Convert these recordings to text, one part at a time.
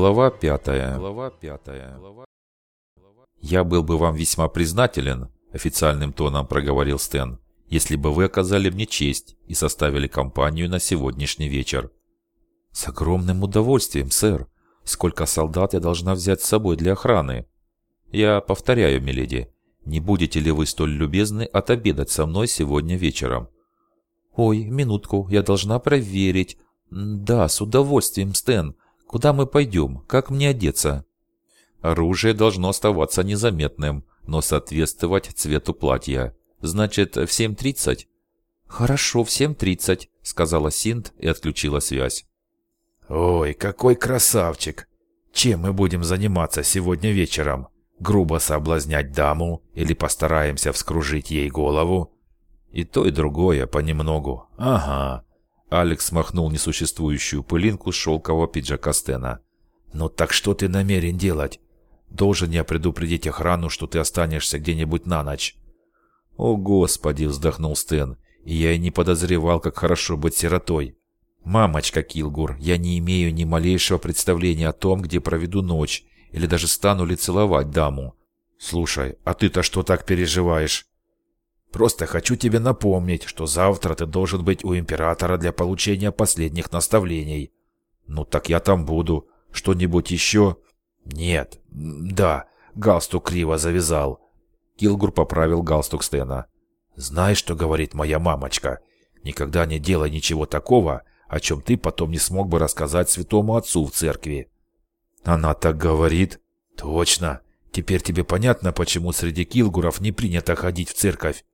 Глава пятая. Глава пятая. «Я был бы вам весьма признателен», – официальным тоном проговорил Стэн, «если бы вы оказали мне честь и составили компанию на сегодняшний вечер». «С огромным удовольствием, сэр. Сколько солдат я должна взять с собой для охраны?» «Я повторяю, миледи, не будете ли вы столь любезны отобедать со мной сегодня вечером?» «Ой, минутку, я должна проверить. Да, с удовольствием, Стэн. Куда мы пойдем? Как мне одеться?» «Оружие должно оставаться незаметным, но соответствовать цвету платья. Значит, в 7.30?» «Хорошо, в 7.30», — сказала Синт и отключила связь. «Ой, какой красавчик! Чем мы будем заниматься сегодня вечером? Грубо соблазнять даму или постараемся вскружить ей голову?» «И то, и другое понемногу. Ага. Алекс смахнул несуществующую пылинку с шелкового пиджака Стена. «Ну так что ты намерен делать? Должен я предупредить охрану, что ты останешься где-нибудь на ночь?» «О, Господи!» — вздохнул Стэн. «И я и не подозревал, как хорошо быть сиротой. Мамочка Килгур, я не имею ни малейшего представления о том, где проведу ночь, или даже стану ли целовать даму. Слушай, а ты-то что так переживаешь? Просто хочу тебе напомнить, что завтра ты должен быть у императора для получения последних наставлений. Ну так я там буду. Что-нибудь еще? Нет. Да, галстук криво завязал. Килгур поправил галстук Стена. Знаешь, что говорит моя мамочка? Никогда не делай ничего такого, о чем ты потом не смог бы рассказать святому отцу в церкви. Она так говорит? Точно. Теперь тебе понятно, почему среди килгуров не принято ходить в церковь.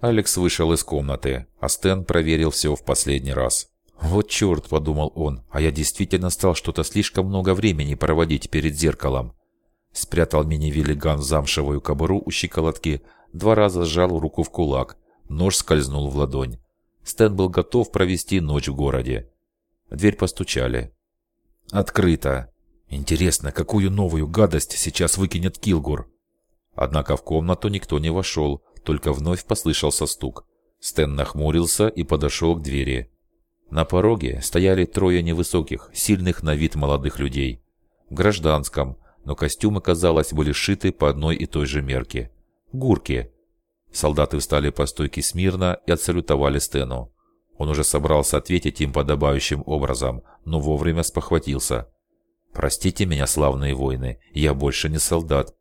Алекс вышел из комнаты, а Стэн проверил все в последний раз. «Вот черт», — подумал он, — «а я действительно стал что-то слишком много времени проводить перед зеркалом». Спрятал мини-велиган в замшевую кобуру у щиколотки, два раза сжал руку в кулак, нож скользнул в ладонь. Стэн был готов провести ночь в городе. В дверь постучали. «Открыто!» «Интересно, какую новую гадость сейчас выкинет Килгур?» Однако в комнату никто не вошел, только вновь послышался стук. Стэн нахмурился и подошел к двери. На пороге стояли трое невысоких, сильных на вид молодых людей. В гражданском, но костюмы, казалось, были сшиты по одной и той же мерке. Гурки. Солдаты встали по стойке смирно и отсалютовали Стэну. Он уже собрался ответить им подобающим образом, но вовремя спохватился. «Простите меня, славные воины, я больше не солдат».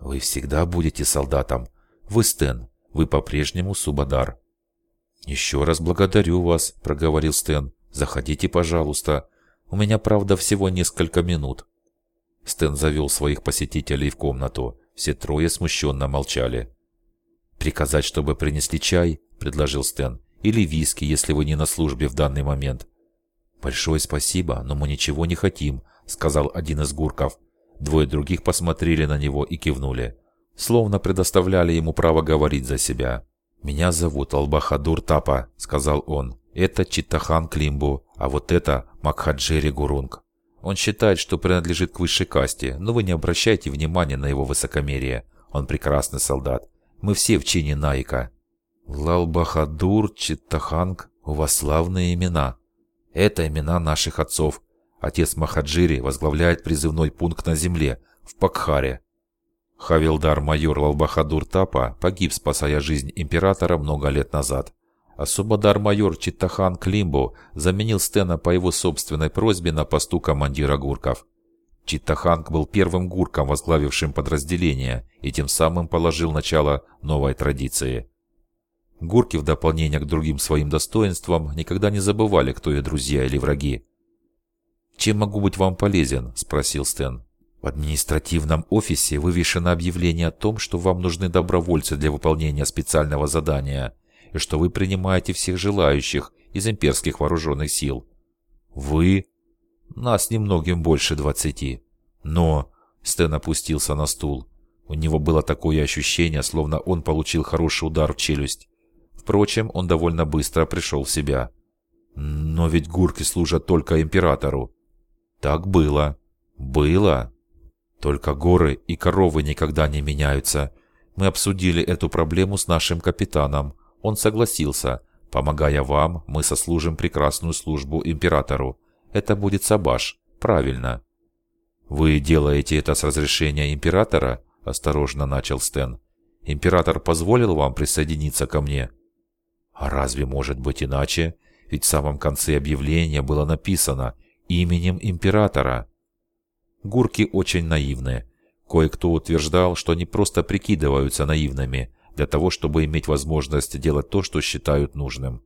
«Вы всегда будете солдатом», вы Стэн. Вы по-прежнему Субадар». «Еще раз благодарю вас», — проговорил Стэн. «Заходите, пожалуйста. У меня, правда, всего несколько минут». Стэн завел своих посетителей в комнату. Все трое смущенно молчали. «Приказать, чтобы принесли чай?» – предложил Стэн. «Или виски, если вы не на службе в данный момент». «Большое спасибо, но мы ничего не хотим», – сказал один из гурков. Двое других посмотрели на него и кивнули словно предоставляли ему право говорить за себя. «Меня зовут Албахадур Тапа», — сказал он. «Это Читтахан Климбу, а вот это Макхаджери Гурунг. Он считает, что принадлежит к высшей касте, но вы не обращайте внимания на его высокомерие. Он прекрасный солдат. Мы все в чине Найка». «Лалбахадур, Читтаханг, у вас славные имена». «Это имена наших отцов. Отец Махаджири возглавляет призывной пункт на земле, в Пакхаре. Хавилдар-майор Лалбахадур Тапа погиб, спасая жизнь императора много лет назад. А субадар-майор Читтахан Климбо заменил Стена по его собственной просьбе на посту командира гурков. Читтаханг был первым гурком, возглавившим подразделение, и тем самым положил начало новой традиции. Гурки, в дополнение к другим своим достоинствам, никогда не забывали, кто их друзья или враги. «Чем могу быть вам полезен?» – спросил Стэн. В административном офисе вывешено объявление о том, что вам нужны добровольцы для выполнения специального задания, и что вы принимаете всех желающих из имперских вооруженных сил. Вы? Нас немногим больше двадцати. Но... Стэн опустился на стул. У него было такое ощущение, словно он получил хороший удар в челюсть. Впрочем, он довольно быстро пришел в себя. Но ведь гурки служат только императору. Так было. Было. Только горы и коровы никогда не меняются. Мы обсудили эту проблему с нашим капитаном. Он согласился. Помогая вам, мы сослужим прекрасную службу императору. Это будет Сабаш. Правильно. «Вы делаете это с разрешения императора?» – осторожно начал Стэн. «Император позволил вам присоединиться ко мне?» «А разве может быть иначе? Ведь в самом конце объявления было написано «именем императора». Гурки очень наивны. Кое-кто утверждал, что они просто прикидываются наивными, для того, чтобы иметь возможность делать то, что считают нужным.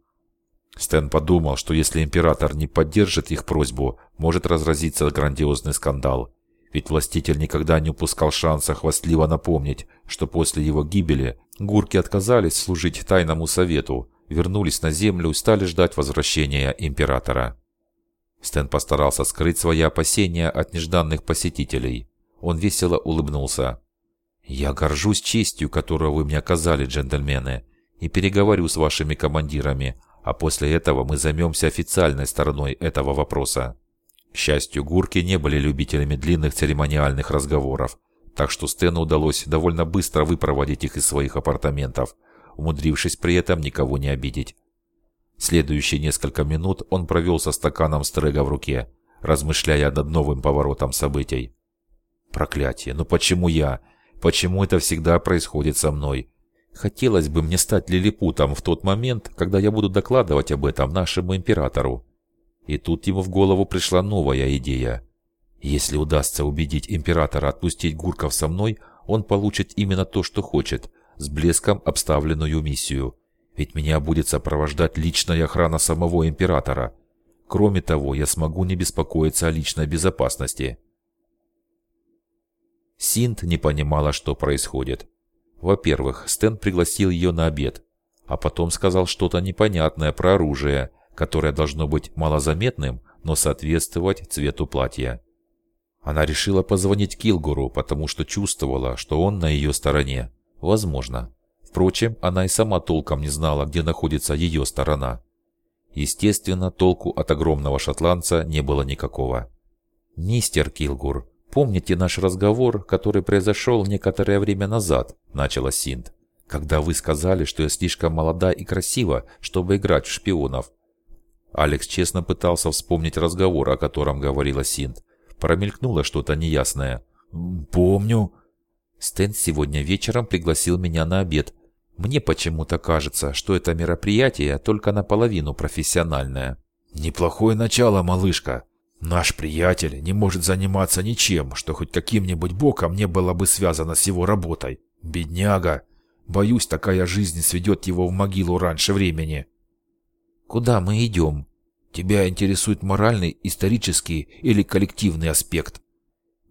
Стэн подумал, что если император не поддержит их просьбу, может разразиться грандиозный скандал. Ведь властитель никогда не упускал шанса хвастливо напомнить, что после его гибели гурки отказались служить тайному совету, вернулись на землю и стали ждать возвращения императора. Стэн постарался скрыть свои опасения от нежданных посетителей. Он весело улыбнулся. «Я горжусь честью, которую вы мне оказали, джентльмены, и переговорю с вашими командирами, а после этого мы займемся официальной стороной этого вопроса». К счастью, гурки не были любителями длинных церемониальных разговоров, так что Стэну удалось довольно быстро выпроводить их из своих апартаментов, умудрившись при этом никого не обидеть. Следующие несколько минут он провел со стаканом стрега в руке, размышляя над новым поворотом событий. Проклятие, ну почему я? Почему это всегда происходит со мной? Хотелось бы мне стать лилипутом в тот момент, когда я буду докладывать об этом нашему императору. И тут ему в голову пришла новая идея. Если удастся убедить императора отпустить Гурков со мной, он получит именно то, что хочет, с блеском обставленную миссию. Ведь меня будет сопровождать личная охрана самого императора. Кроме того, я смогу не беспокоиться о личной безопасности. Синт не понимала, что происходит. Во-первых, Стэн пригласил ее на обед, а потом сказал что-то непонятное про оружие, которое должно быть малозаметным, но соответствовать цвету платья. Она решила позвонить Килгуру, потому что чувствовала, что он на ее стороне. Возможно. Впрочем, она и сама толком не знала, где находится ее сторона. Естественно, толку от огромного шотландца не было никакого. «Мистер Килгур, «Помните наш разговор, который произошел некоторое время назад?» – начала Синт. «Когда вы сказали, что я слишком молода и красива, чтобы играть в шпионов». Алекс честно пытался вспомнить разговор, о котором говорила Синт. Промелькнуло что-то неясное. «Помню». Стэн сегодня вечером пригласил меня на обед. Мне почему-то кажется, что это мероприятие только наполовину профессиональное. «Неплохое начало, малышка», Наш приятель не может заниматься ничем, что хоть каким-нибудь боком не было бы связано с его работой. Бедняга. Боюсь, такая жизнь сведет его в могилу раньше времени. Куда мы идем? Тебя интересует моральный, исторический или коллективный аспект?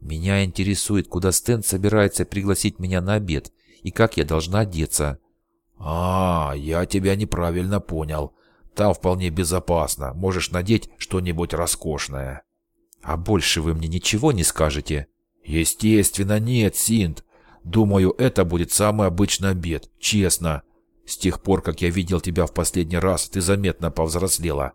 Меня интересует, куда Стэн собирается пригласить меня на обед и как я должна одеться. А, я тебя неправильно понял. Там вполне безопасно. Можешь надеть что-нибудь роскошное. А больше вы мне ничего не скажете? Естественно, нет, Синт. Думаю, это будет самый обычный обед. Честно. С тех пор, как я видел тебя в последний раз, ты заметно повзрослела.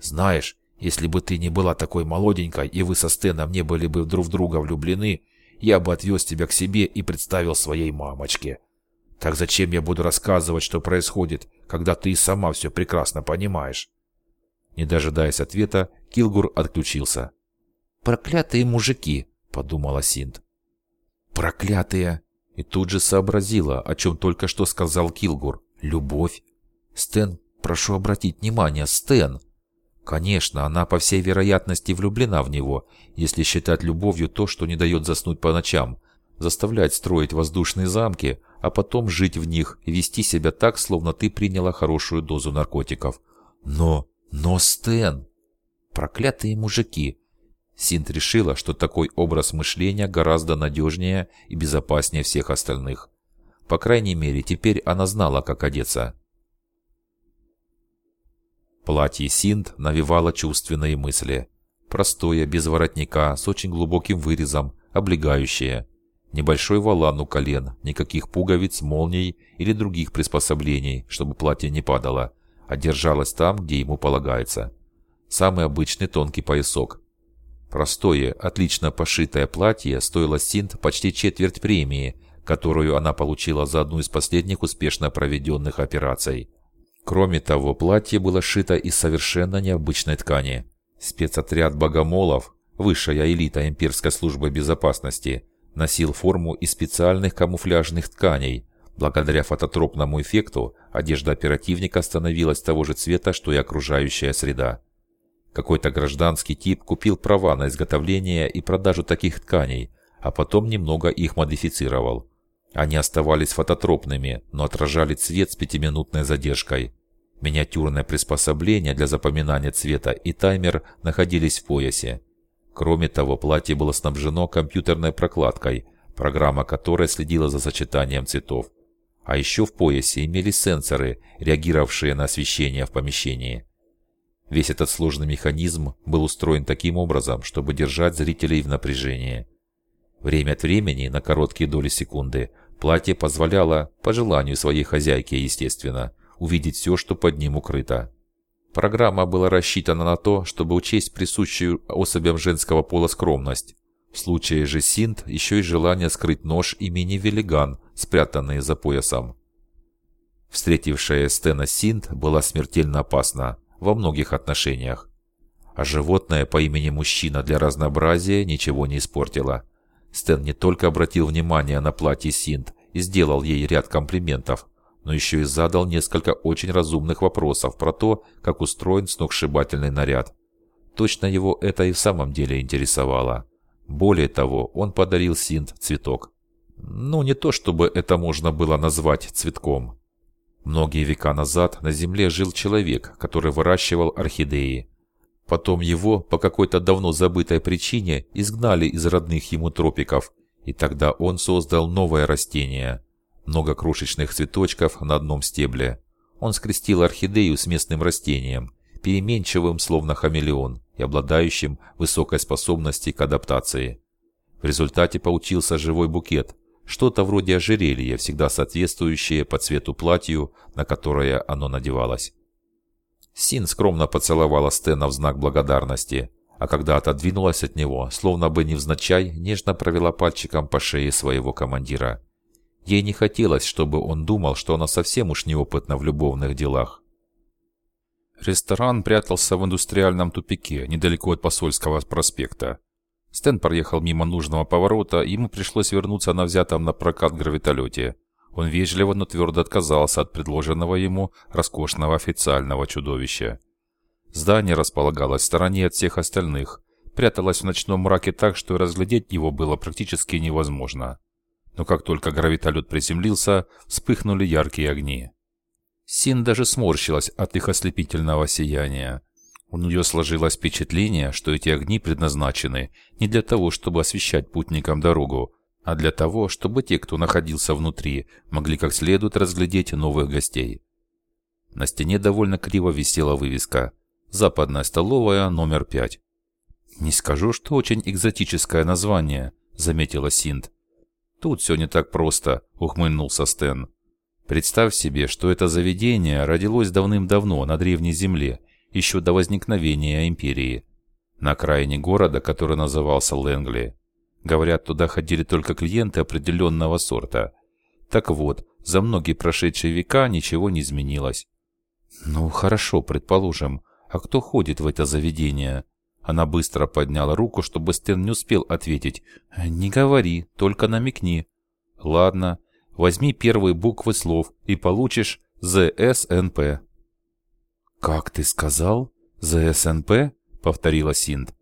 Знаешь, если бы ты не была такой молоденькой, и вы со Стэном не были бы друг в друга влюблены, я бы отвез тебя к себе и представил своей мамочке. Так зачем я буду рассказывать, что происходит, когда ты и сама все прекрасно понимаешь?» Не дожидаясь ответа, Килгур отключился. «Проклятые мужики!» — подумала Синт. «Проклятые!» И тут же сообразила, о чем только что сказал Килгур. «Любовь!» «Стэн, прошу обратить внимание, Стэн!» Конечно, она по всей вероятности влюблена в него, если считать любовью то, что не дает заснуть по ночам, заставлять строить воздушные замки, а потом жить в них вести себя так, словно ты приняла хорошую дозу наркотиков. Но, но, Стэн! Проклятые мужики! Синт решила, что такой образ мышления гораздо надежнее и безопаснее всех остальных. По крайней мере, теперь она знала, как одеться. Платье Синт навевало чувственные мысли. Простое, без воротника, с очень глубоким вырезом, облегающее. Небольшой валан у колен, никаких пуговиц, молний или других приспособлений, чтобы платье не падало, а держалось там, где ему полагается. Самый обычный тонкий поясок. Простое, отлично пошитое платье стоило Синт почти четверть премии, которую она получила за одну из последних успешно проведенных операций. Кроме того, платье было шито из совершенно необычной ткани. Спецотряд богомолов высшая элита имперской службы безопасности, носил форму из специальных камуфляжных тканей. Благодаря фототропному эффекту одежда оперативника становилась того же цвета, что и окружающая среда. Какой-то гражданский тип купил права на изготовление и продажу таких тканей, а потом немного их модифицировал. Они оставались фототропными, но отражали цвет с пятиминутной задержкой. Миниатюрное приспособление для запоминания цвета и таймер находились в поясе. Кроме того, платье было снабжено компьютерной прокладкой, программа которой следила за сочетанием цветов. А еще в поясе имелись сенсоры, реагировавшие на освещение в помещении. Весь этот сложный механизм был устроен таким образом, чтобы держать зрителей в напряжении. Время от времени, на короткие доли секунды, платье позволяло, по желанию своей хозяйки, естественно, увидеть все, что под ним укрыто. Программа была рассчитана на то, чтобы учесть присущую особям женского пола скромность. В случае же синт еще и желание скрыть нож и мини-велиган, спрятанные за поясом. Встретившая Стена синт была смертельно опасна во многих отношениях. А животное по имени мужчина для разнообразия ничего не испортило. Стэн не только обратил внимание на платье Синт и сделал ей ряд комплиментов, но еще и задал несколько очень разумных вопросов про то, как устроен сногсшибательный наряд. Точно его это и в самом деле интересовало. Более того, он подарил Синт цветок. Ну, не то чтобы это можно было назвать цветком. Многие века назад на Земле жил человек, который выращивал орхидеи. Потом его, по какой-то давно забытой причине, изгнали из родных ему тропиков, и тогда он создал новое растение. Много крошечных цветочков на одном стебле. Он скрестил орхидею с местным растением, переменчивым, словно хамелеон, и обладающим высокой способностью к адаптации. В результате получился живой букет, что-то вроде ожерелья, всегда соответствующее по цвету платью, на которое оно надевалось. Син скромно поцеловала Стена в знак благодарности, а когда отодвинулась от него, словно бы невзначай, нежно провела пальчиком по шее своего командира. Ей не хотелось, чтобы он думал, что она совсем уж неопытна в любовных делах. Ресторан прятался в индустриальном тупике, недалеко от посольского проспекта. Стэн проехал мимо нужного поворота, ему пришлось вернуться на взятом на прокат гравитолете – он вежливо, но твердо отказался от предложенного ему роскошного официального чудовища. Здание располагалось в стороне от всех остальных, пряталось в ночном мраке так, что разглядеть его было практически невозможно. Но как только гравитолет приземлился, вспыхнули яркие огни. Син даже сморщилась от их ослепительного сияния. У нее сложилось впечатление, что эти огни предназначены не для того, чтобы освещать путникам дорогу, а для того, чтобы те, кто находился внутри, могли как следует разглядеть новых гостей. На стене довольно криво висела вывеска «Западная столовая, номер 5». «Не скажу, что очень экзотическое название», — заметила Синт. «Тут все не так просто», — ухмыльнулся Стэн. «Представь себе, что это заведение родилось давным-давно на Древней Земле, еще до возникновения Империи, на окраине города, который назывался Лэнгли. Говорят, туда ходили только клиенты определенного сорта. Так вот, за многие прошедшие века ничего не изменилось. Ну, хорошо, предположим. А кто ходит в это заведение? Она быстро подняла руку, чтобы Стэн не успел ответить. «Не говори, только намекни». «Ладно, возьми первые буквы слов и получишь ЗСНП». «Как ты сказал? ЗСНП?» — повторила Синд.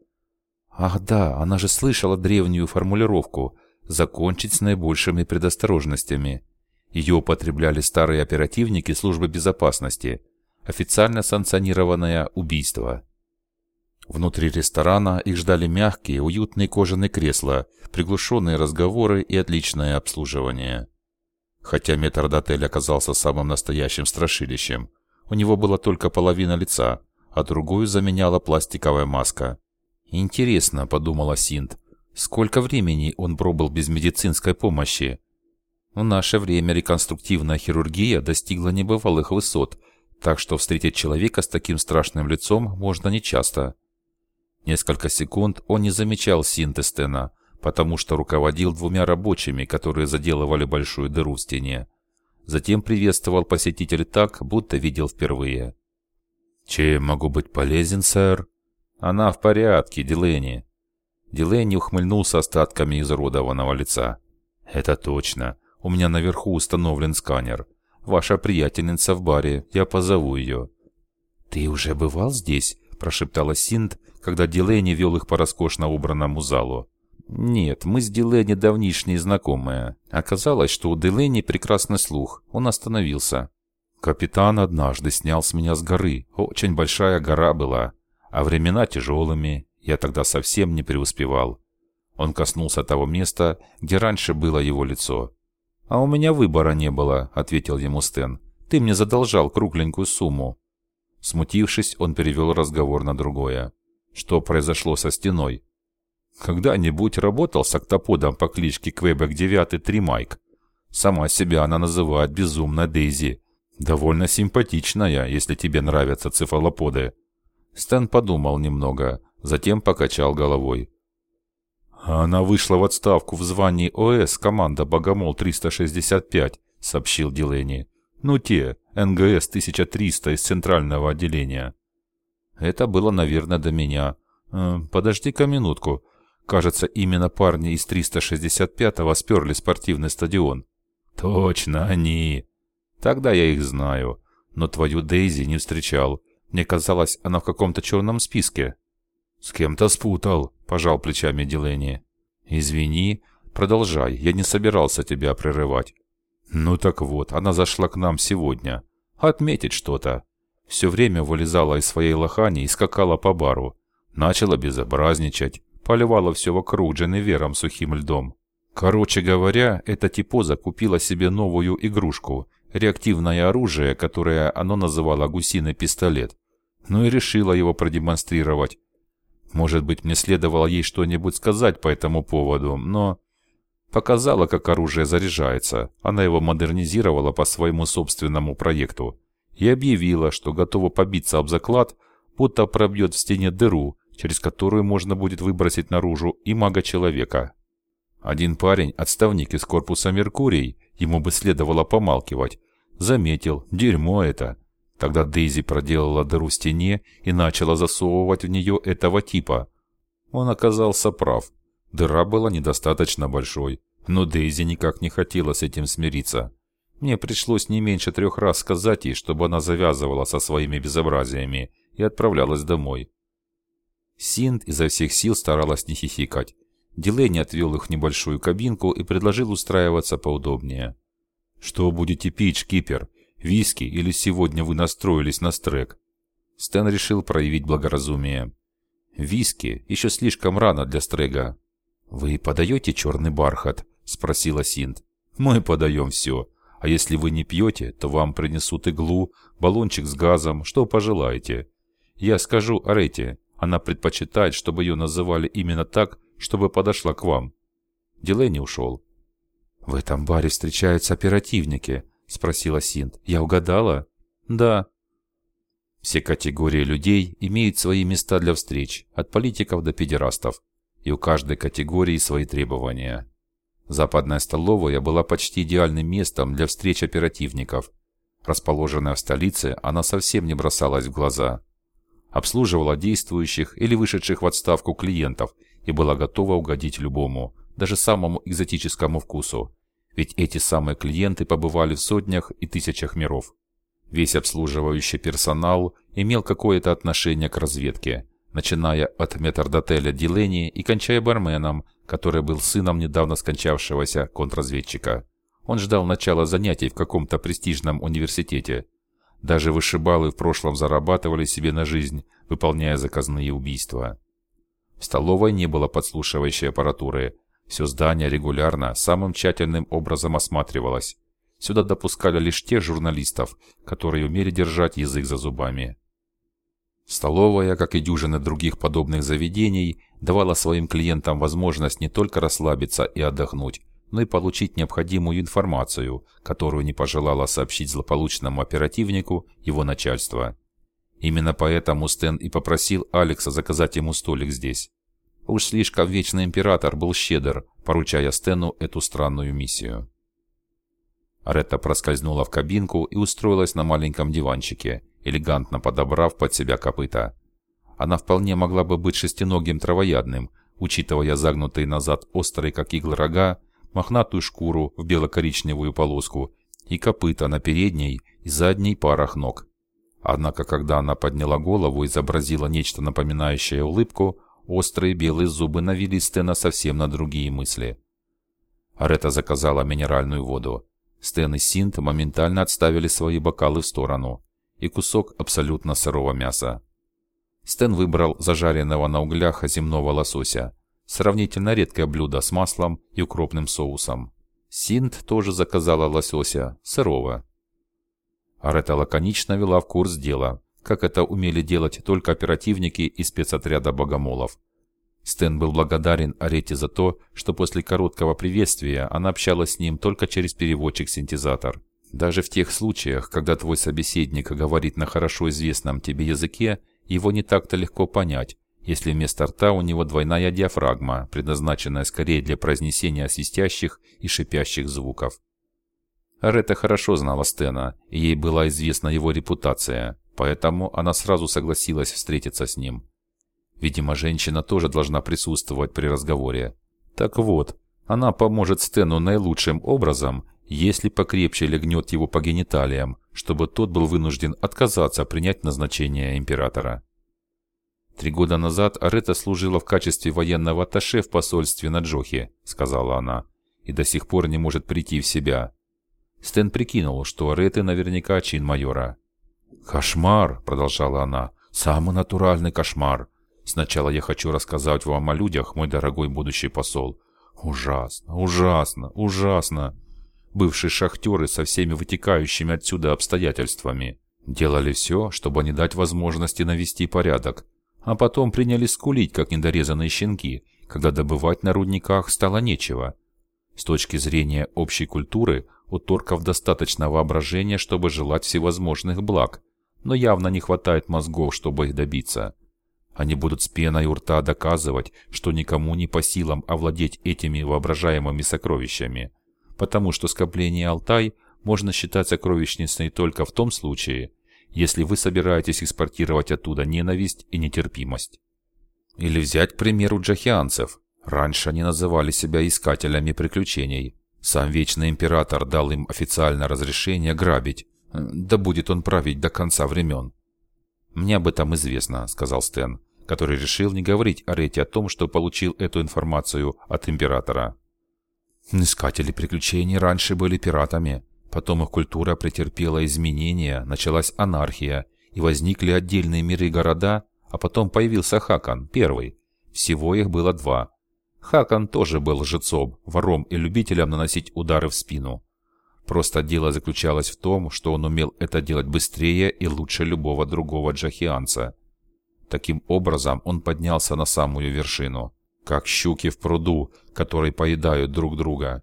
Ах да, она же слышала древнюю формулировку «закончить с наибольшими предосторожностями». Ее употребляли старые оперативники службы безопасности. Официально санкционированное убийство. Внутри ресторана их ждали мягкие, уютные кожаные кресла, приглушенные разговоры и отличное обслуживание. Хотя метрдотель оказался самым настоящим страшилищем, у него была только половина лица, а другую заменяла пластиковая маска. «Интересно», — подумала Синт, — «сколько времени он пробыл без медицинской помощи?» В наше время реконструктивная хирургия достигла небывалых высот, так что встретить человека с таким страшным лицом можно нечасто. Несколько секунд он не замечал Синтестена, потому что руководил двумя рабочими, которые заделывали большую дыру в стене. Затем приветствовал посетителя так, будто видел впервые. «Чем могу быть полезен, сэр?» «Она в порядке, Дилени». Дилейни ухмыльнулся остатками изуродованного лица. «Это точно. У меня наверху установлен сканер. Ваша приятельница в баре. Я позову ее». «Ты уже бывал здесь?» – прошептала Синт, когда Дилейни вел их по роскошно убранному залу. «Нет, мы с Дилейни давнишние знакомые. Оказалось, что у Дилейни прекрасный слух. Он остановился. Капитан однажды снял с меня с горы. Очень большая гора была. А времена тяжелыми. Я тогда совсем не преуспевал. Он коснулся того места, где раньше было его лицо. «А у меня выбора не было», — ответил ему Стэн. «Ты мне задолжал кругленькую сумму». Смутившись, он перевел разговор на другое. Что произошло со стеной? Когда-нибудь работал с октоподом по кличке Квебек 9 Тримайк. Сама себя она называет безумно Дейзи. Довольно симпатичная, если тебе нравятся цефалоподы. Стэн подумал немного, затем покачал головой. «Она вышла в отставку в звании ОС команда «Богомол-365», — сообщил Дилени. «Ну те, НГС-1300 из центрального отделения». Это было, наверное, до меня. Э, Подожди-ка минутку. Кажется, именно парни из 365-го сперли спортивный стадион. Точно, они. Тогда я их знаю. Но твою Дейзи не встречал. Мне казалось, она в каком-то черном списке. С кем-то спутал, пожал плечами Дилени. Извини, продолжай, я не собирался тебя прерывать. Ну так вот, она зашла к нам сегодня. Отметить что-то. Все время вылезала из своей лохани и скакала по бару. Начала безобразничать, поливала все вокруг Дженевером сухим льдом. Короче говоря, эта типоза купила себе новую игрушку, реактивное оружие, которое оно называло гусиный пистолет. Ну и решила его продемонстрировать. Может быть, мне следовало ей что-нибудь сказать по этому поводу, но... Показала, как оружие заряжается. Она его модернизировала по своему собственному проекту. И объявила, что готова побиться об заклад, будто пробьет в стене дыру, через которую можно будет выбросить наружу и мага-человека. Один парень, отставник из корпуса Меркурий, ему бы следовало помалкивать, заметил, дерьмо это. Тогда Дейзи проделала дыру в стене и начала засовывать в нее этого типа. Он оказался прав. Дыра была недостаточно большой, но Дейзи никак не хотела с этим смириться. Мне пришлось не меньше трех раз сказать ей, чтобы она завязывала со своими безобразиями и отправлялась домой. Синт изо всех сил старалась не хихикать. Дилейни отвел их в небольшую кабинку и предложил устраиваться поудобнее. «Что будете пить, шкипер? Виски или сегодня вы настроились на стрек?» Стэн решил проявить благоразумие. «Виски еще слишком рано для стрега». «Вы подаете черный бархат?» – спросила Синт. «Мы подаем все. А если вы не пьете, то вам принесут иглу, баллончик с газом, что пожелаете. Я скажу Арете, она предпочитает, чтобы ее называли именно так, чтобы подошла к вам. Дилейни ушел. «В этом баре встречаются оперативники?» – спросила Синт. «Я угадала?» «Да». Все категории людей имеют свои места для встреч, от политиков до педерастов, и у каждой категории свои требования. Западная столовая была почти идеальным местом для встреч оперативников. Расположенная в столице, она совсем не бросалась в глаза обслуживала действующих или вышедших в отставку клиентов и была готова угодить любому, даже самому экзотическому вкусу. Ведь эти самые клиенты побывали в сотнях и тысячах миров. Весь обслуживающий персонал имел какое-то отношение к разведке, начиная от метрдотеля Дилени и кончая барменом, который был сыном недавно скончавшегося контрразведчика. Он ждал начала занятий в каком-то престижном университете – даже вышибалы в прошлом зарабатывали себе на жизнь, выполняя заказные убийства. В столовой не было подслушивающей аппаратуры. Все здание регулярно, самым тщательным образом осматривалось. Сюда допускали лишь тех журналистов, которые умели держать язык за зубами. Столовая, как и дюжины других подобных заведений, давала своим клиентам возможность не только расслабиться и отдохнуть, но и получить необходимую информацию, которую не пожелало сообщить злополучному оперативнику его начальство. Именно поэтому Стэн и попросил Алекса заказать ему столик здесь. Уж слишком Вечный Император был щедр, поручая Стэну эту странную миссию. Аретта проскользнула в кабинку и устроилась на маленьком диванчике, элегантно подобрав под себя копыта. Она вполне могла бы быть шестиногим травоядным, учитывая загнутые назад острые, как иглы рога, мохнатую шкуру в бело-коричневую полоску и копыта на передней и задней парах ног. Однако, когда она подняла голову и изобразила нечто напоминающее улыбку, острые белые зубы навели Стена совсем на другие мысли. Арета заказала минеральную воду. Стэн и Синт моментально отставили свои бокалы в сторону. И кусок абсолютно сырого мяса. Стэн выбрал зажаренного на углях земного лосося. Сравнительно редкое блюдо с маслом и укропным соусом. Синт тоже заказала лосося, сырого. Арета лаконично вела в курс дела, как это умели делать только оперативники из спецотряда богомолов. Стэн был благодарен Арете за то, что после короткого приветствия она общалась с ним только через переводчик-синтезатор. Даже в тех случаях, когда твой собеседник говорит на хорошо известном тебе языке, его не так-то легко понять, если вместо рта у него двойная диафрагма, предназначенная скорее для произнесения свистящих и шипящих звуков. Арета хорошо знала Стена, и ей была известна его репутация, поэтому она сразу согласилась встретиться с ним. Видимо, женщина тоже должна присутствовать при разговоре. Так вот, она поможет Стэну наилучшим образом, если покрепче легнет его по гениталиям, чтобы тот был вынужден отказаться принять назначение императора. «Три года назад Арета служила в качестве военного атташе в посольстве на Джохе», — сказала она, — «и до сих пор не может прийти в себя». Стэн прикинул, что Ареты наверняка чин майора. «Кошмар!» — продолжала она. «Самый натуральный кошмар. Сначала я хочу рассказать вам о людях, мой дорогой будущий посол. Ужасно, ужасно, ужасно. Бывшие шахтеры со всеми вытекающими отсюда обстоятельствами делали все, чтобы не дать возможности навести порядок, а потом принялись скулить, как недорезанные щенки, когда добывать на рудниках стало нечего. С точки зрения общей культуры у торков достаточно воображения, чтобы желать всевозможных благ, но явно не хватает мозгов, чтобы их добиться. Они будут с пеной у рта доказывать, что никому не по силам овладеть этими воображаемыми сокровищами, потому что скопление Алтай можно считать сокровищницей только в том случае, если вы собираетесь экспортировать оттуда ненависть и нетерпимость. Или взять, к примеру, джахианцев. Раньше они называли себя искателями приключений. Сам Вечный Император дал им официальное разрешение грабить. Да будет он править до конца времен. «Мне об этом известно», — сказал Стэн который решил не говорить Арете о том, что получил эту информацию от императора. Искатели приключений раньше были пиратами. Потом их культура претерпела изменения, началась анархия, и возникли отдельные миры и города, а потом появился Хакан, первый. Всего их было два. Хакан тоже был лжецом, вором и любителем наносить удары в спину. Просто дело заключалось в том, что он умел это делать быстрее и лучше любого другого джахианца. Таким образом он поднялся на самую вершину, как щуки в пруду, которые поедают друг друга.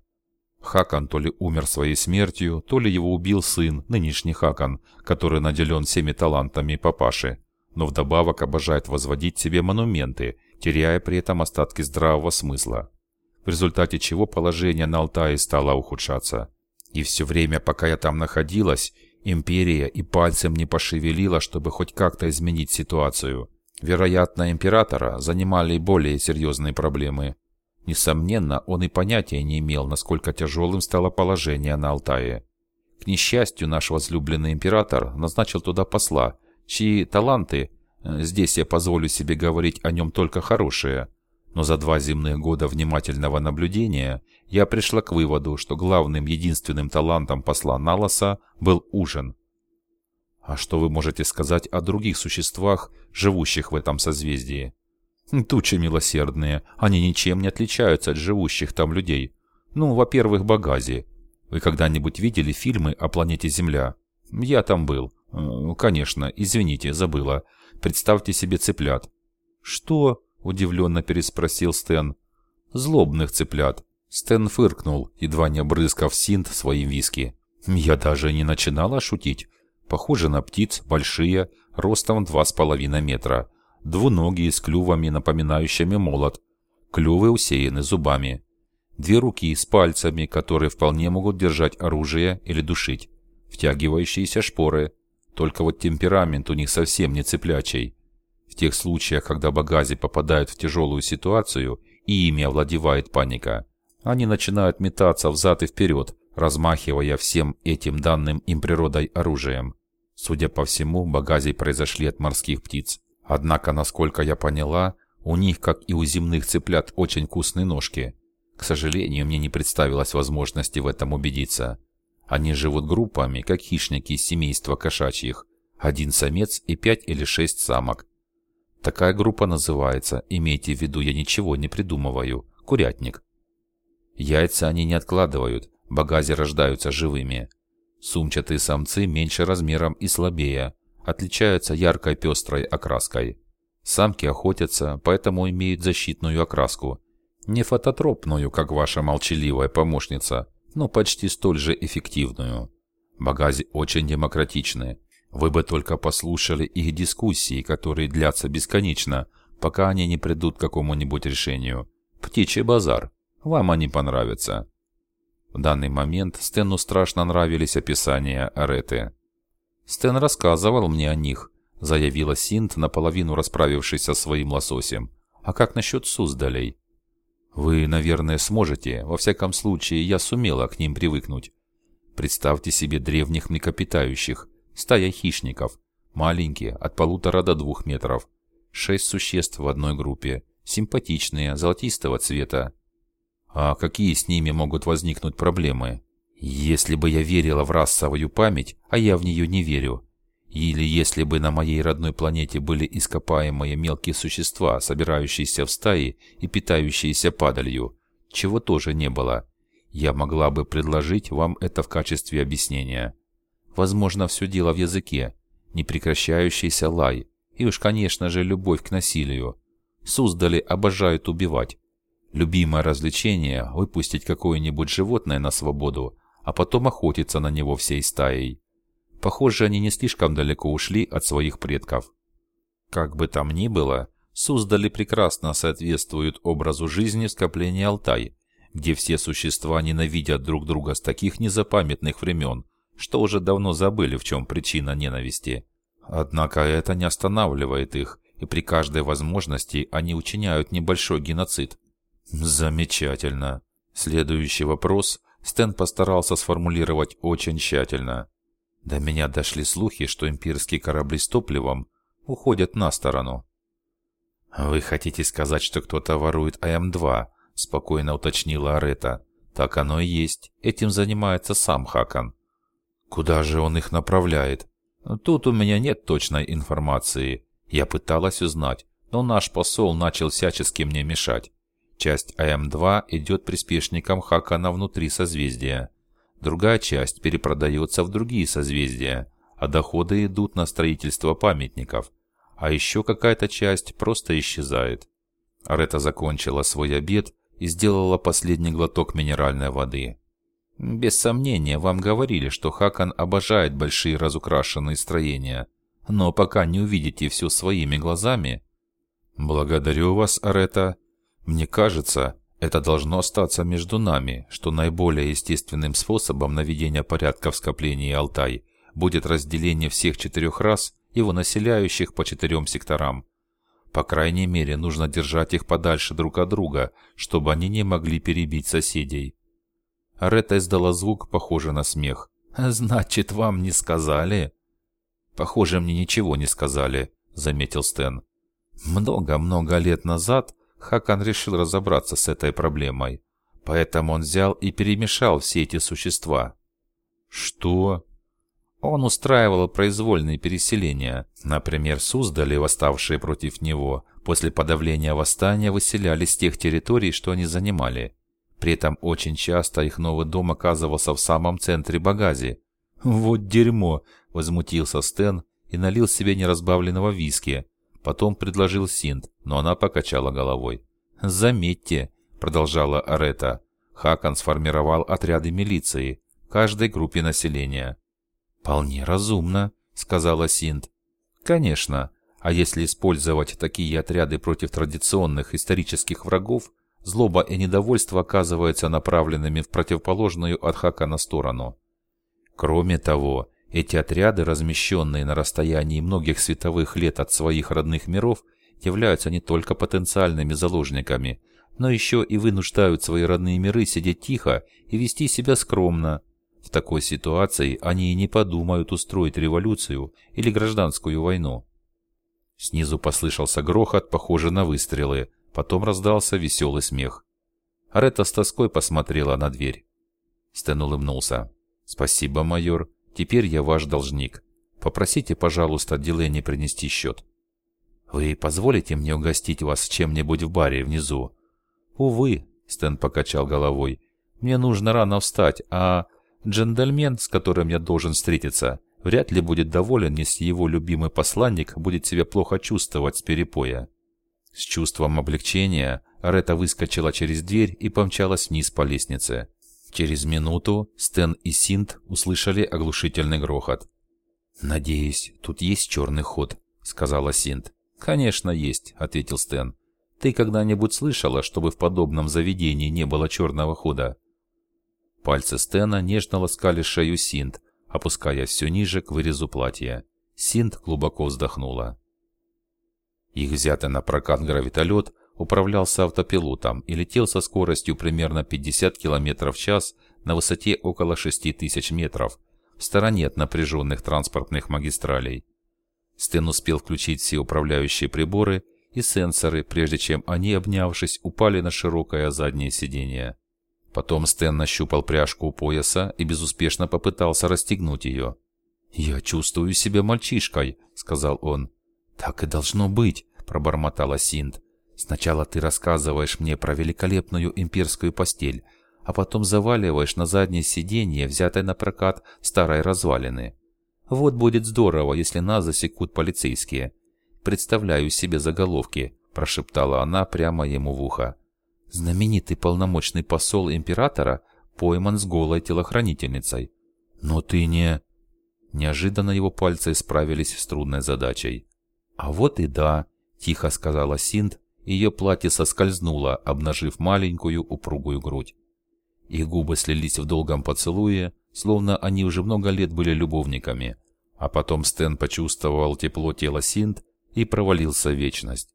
Хакан то ли умер своей смертью, то ли его убил сын, нынешний Хакан, который наделен всеми талантами папаши, но вдобавок обожает возводить себе монументы, теряя при этом остатки здравого смысла. В результате чего положение на Алтае стало ухудшаться. И все время, пока я там находилась, империя и пальцем не пошевелила, чтобы хоть как-то изменить ситуацию. Вероятно, императора занимали более серьезные проблемы. Несомненно, он и понятия не имел, насколько тяжелым стало положение на Алтае. К несчастью, наш возлюбленный император назначил туда посла, чьи таланты, э, здесь я позволю себе говорить о нем только хорошие, но за два земных года внимательного наблюдения я пришла к выводу, что главным единственным талантом посла Налоса был ужин. А что вы можете сказать о других существах, живущих в этом созвездии? Тучи милосердные, они ничем не отличаются от живущих там людей. Ну, во-первых, Багази. Вы когда-нибудь видели фильмы о планете Земля? Я там был. Э, конечно, извините, забыла. Представьте себе цыплят. Что? Удивленно переспросил Стэн. Злобных цыплят. Стэн фыркнул, едва не обрызгав синт своим виски. Я даже не начинала шутить. Похожи на птиц, большие, ростом 2,5 метра, двуногие с клювами, напоминающими молот. Клювы усеяны зубами. Две руки с пальцами, которые вполне могут держать оружие или душить. Втягивающиеся шпоры. Только вот темперамент у них совсем не цеплячий. В тех случаях, когда багази попадают в тяжелую ситуацию и ими овладевает паника, они начинают метаться взад и вперед, размахивая всем этим данным им природой оружием. Судя по всему, багази произошли от морских птиц. Однако, насколько я поняла, у них, как и у земных цыплят, очень вкусные ножки. К сожалению, мне не представилось возможности в этом убедиться. Они живут группами, как хищники из семейства кошачьих. Один самец и пять или шесть самок. Такая группа называется, имейте в виду, я ничего не придумываю, курятник. Яйца они не откладывают, багази рождаются живыми. Сумчатые самцы меньше размером и слабее, отличаются яркой пестрой окраской. Самки охотятся, поэтому имеют защитную окраску. Не фототропную, как ваша молчаливая помощница, но почти столь же эффективную. Багази очень демократичны. Вы бы только послушали их дискуссии, которые длятся бесконечно, пока они не придут к какому-нибудь решению. Птичий базар. Вам они понравятся. В данный момент Стэну страшно нравились описания Ареты. Стэн рассказывал мне о них, заявила Синт, наполовину расправившись со своим лососем. А как насчет Суздалей? Вы, наверное, сможете. Во всяком случае, я сумела к ним привыкнуть. Представьте себе древних млекопитающих. Стая хищников. Маленькие, от полутора до двух метров. Шесть существ в одной группе. Симпатичные, золотистого цвета. А какие с ними могут возникнуть проблемы? Если бы я верила в расовую память, а я в нее не верю, или если бы на моей родной планете были ископаемые мелкие существа, собирающиеся в стаи и питающиеся падалью, чего тоже не было, я могла бы предложить вам это в качестве объяснения. Возможно, все дело в языке, непрекращающийся лай, и уж, конечно же, любовь к насилию. Суздали обожают убивать. Любимое развлечение – выпустить какое-нибудь животное на свободу, а потом охотиться на него всей стаей. Похоже, они не слишком далеко ушли от своих предков. Как бы там ни было, Суздали прекрасно соответствуют образу жизни скопления Алтай, где все существа ненавидят друг друга с таких незапамятных времен, что уже давно забыли, в чем причина ненависти. Однако это не останавливает их, и при каждой возможности они учиняют небольшой геноцид. Замечательно. Следующий вопрос Стэн постарался сформулировать очень тщательно. До меня дошли слухи, что имперские корабли с топливом уходят на сторону. «Вы хотите сказать, что кто-то ворует АМ-2?» – спокойно уточнила Арета. «Так оно и есть. Этим занимается сам Хакан». «Куда же он их направляет?» «Тут у меня нет точной информации. Я пыталась узнать, но наш посол начал всячески мне мешать. Часть АМ-2 идет приспешникам Хакана внутри созвездия. Другая часть перепродается в другие созвездия, а доходы идут на строительство памятников. А еще какая-то часть просто исчезает. Арета закончила свой обед и сделала последний глоток минеральной воды. Без сомнения, вам говорили, что Хакан обожает большие разукрашенные строения. Но пока не увидите все своими глазами... Благодарю вас, Арета. Мне кажется, это должно остаться между нами, что наиболее естественным способом наведения порядка в скоплении Алтай будет разделение всех четырех рас, его населяющих по четырем секторам. По крайней мере, нужно держать их подальше друг от друга, чтобы они не могли перебить соседей. Ретта издала звук, похожий на смех. «Значит, вам не сказали?» «Похоже, мне ничего не сказали», — заметил Стэн. «Много-много лет назад Хакан решил разобраться с этой проблемой. Поэтому он взял и перемешал все эти существа. Что? Он устраивал произвольные переселения. Например, Суздали, восставшие против него, после подавления восстания выселялись с тех территорий, что они занимали. При этом очень часто их новый дом оказывался в самом центре Багази. «Вот дерьмо!» – возмутился Стэн и налил себе неразбавленного виски, Потом предложил Синт, но она покачала головой. «Заметьте», — продолжала Арета, — Хакан сформировал отряды милиции, каждой группе населения. «Вполне разумно», — сказала Синт. «Конечно. А если использовать такие отряды против традиционных исторических врагов, злоба и недовольство оказываются направленными в противоположную от Хакана сторону. Кроме того, Эти отряды, размещенные на расстоянии многих световых лет от своих родных миров, являются не только потенциальными заложниками, но еще и вынуждают свои родные миры сидеть тихо и вести себя скромно. В такой ситуации они и не подумают устроить революцию или гражданскую войну. Снизу послышался грохот, похожий на выстрелы, потом раздался веселый смех. Арета с тоской посмотрела на дверь. Стэн улыбнулся. «Спасибо, майор. Теперь я ваш должник. Попросите, пожалуйста, Дилени принести счет. Вы позволите мне угостить вас чем-нибудь в баре внизу? Увы, Стэн покачал головой. Мне нужно рано встать, а джентльмен, с которым я должен встретиться, вряд ли будет доволен, если его любимый посланник будет себя плохо чувствовать с перепоя. С чувством облегчения Арета выскочила через дверь и помчалась вниз по лестнице. Через минуту Стэн и Синт услышали оглушительный грохот. «Надеюсь, тут есть черный ход», — сказала Синт. «Конечно есть», — ответил Стэн. «Ты когда-нибудь слышала, чтобы в подобном заведении не было черного хода?» Пальцы Стена нежно ласкали шею Синт, опускаясь все ниже к вырезу платья. Синт глубоко вздохнула. Их взятый на прокат гравитолет управлялся автопилотом и летел со скоростью примерно 50 км в час на высоте около 6000 метров, в стороне от напряженных транспортных магистралей. Стэн успел включить все управляющие приборы и сенсоры, прежде чем они, обнявшись, упали на широкое заднее сиденье. Потом Стэн нащупал пряжку у пояса и безуспешно попытался расстегнуть ее. «Я чувствую себя мальчишкой», — сказал он. «Так и должно быть», — пробормотала Синт. Сначала ты рассказываешь мне про великолепную имперскую постель, а потом заваливаешь на заднее сиденье, взятое на прокат старой развалины. Вот будет здорово, если нас засекут полицейские. Представляю себе заголовки, прошептала она прямо ему в ухо. Знаменитый полномочный посол императора пойман с голой телохранительницей. Но ты не... Неожиданно его пальцы справились с трудной задачей. «А вот и да», – тихо сказала Синт, ее платье соскользнуло, обнажив маленькую упругую грудь. Их губы слились в долгом поцелуе, словно они уже много лет были любовниками. А потом Стэн почувствовал тепло тела Синт и провалился в вечность.